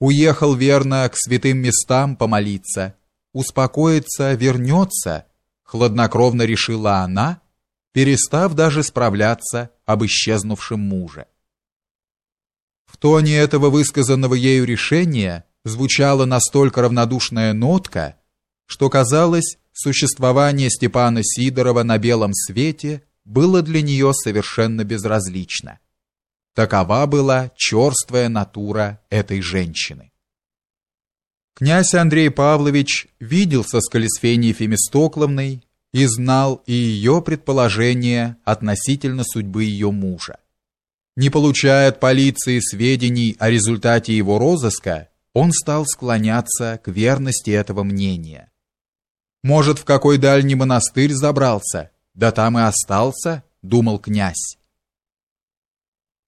Уехал верно к святым местам помолиться. Успокоится, вернется, хладнокровно решила она, перестав даже справляться об исчезнувшем муже. В тоне этого высказанного ею решения звучала настолько равнодушная нотка, что казалось, существование Степана Сидорова на белом свете было для нее совершенно безразлично. Такова была черствая натура этой женщины. Князь Андрей Павлович виделся с Колесфенией Фемистокловной и знал и ее предположения относительно судьбы ее мужа. Не получая от полиции сведений о результате его розыска, он стал склоняться к верности этого мнения. Может, в какой дальний монастырь забрался, да там и остался, думал князь.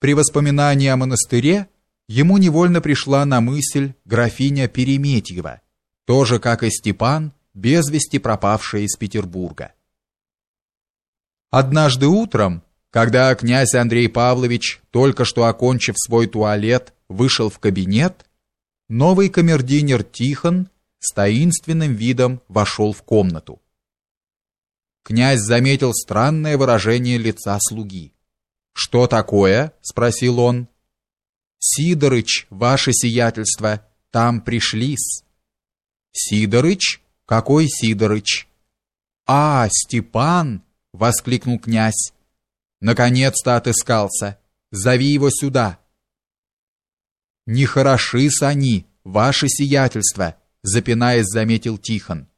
При воспоминании о монастыре ему невольно пришла на мысль графиня Переметьева, тоже как и Степан, без вести пропавшая из Петербурга. Однажды утром, когда князь Андрей Павлович, только что окончив свой туалет, вышел в кабинет, новый камердинер Тихон с таинственным видом вошел в комнату. Князь заметил странное выражение лица слуги. «Что такое?» — спросил он. «Сидорыч, ваше сиятельство, там пришли-с». «Сидорыч? Какой Сидорыч?» «А, Степан!» — воскликнул князь. «Наконец-то отыскался. Зови его сюда». «Нехороши-с они, ваше сиятельство», — запинаясь, заметил Тихон.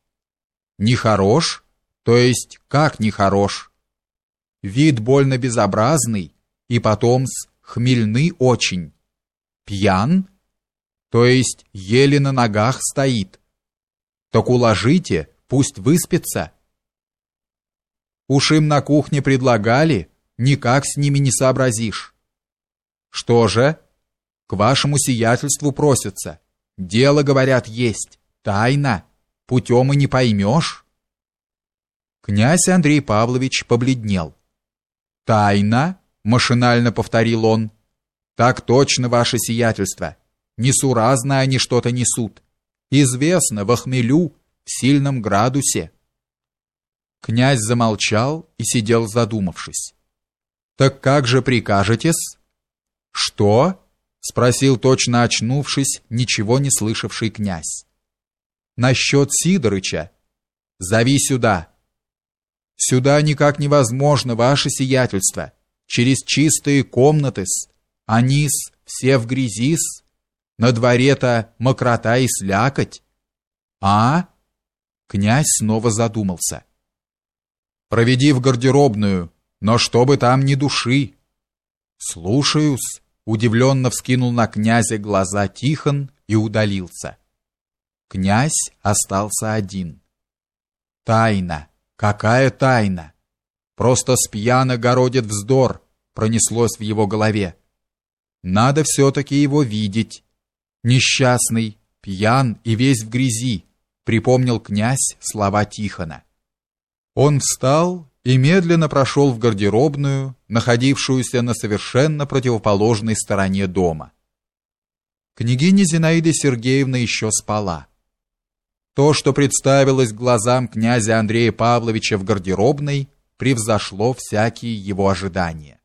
«Нехорош? То есть, как нехорош?» Вид больно безобразный, и потом с хмельный очень. Пьян? То есть еле на ногах стоит. Так уложите, пусть выспится. Уж им на кухне предлагали, никак с ними не сообразишь. Что же? К вашему сиятельству просятся. Дело, говорят, есть. Тайна. Путем и не поймешь. Князь Андрей Павлович побледнел. Тайна? Машинально повторил он. Так точно, ваше сиятельство. Несуразно они что-то несут. Известно, в хмелю, в сильном градусе. Князь замолчал и сидел задумавшись. Так как же прикажетесь? Что? спросил точно очнувшись, ничего не слышавший князь. Насчет Сидорыча. Зови сюда. Сюда никак невозможно, ваше сиятельство. Через чистые комнаты-с, а низ все в грязи-с. На дворе-то мокрота и слякоть. А? Князь снова задумался. Проведи в гардеробную, но чтобы там ни души. Слушаюсь, удивленно вскинул на князя глаза Тихон и удалился. Князь остался один. Тайна, какая тайна? Просто спьяно городит вздор, пронеслось в его голове. Надо все-таки его видеть. Несчастный, пьян и весь в грязи, припомнил князь слова Тихона. Он встал и медленно прошел в гардеробную, находившуюся на совершенно противоположной стороне дома. Княгиня Зинаида Сергеевна еще спала. То, что представилось глазам князя Андрея Павловича в гардеробной, превзошло всякие его ожидания.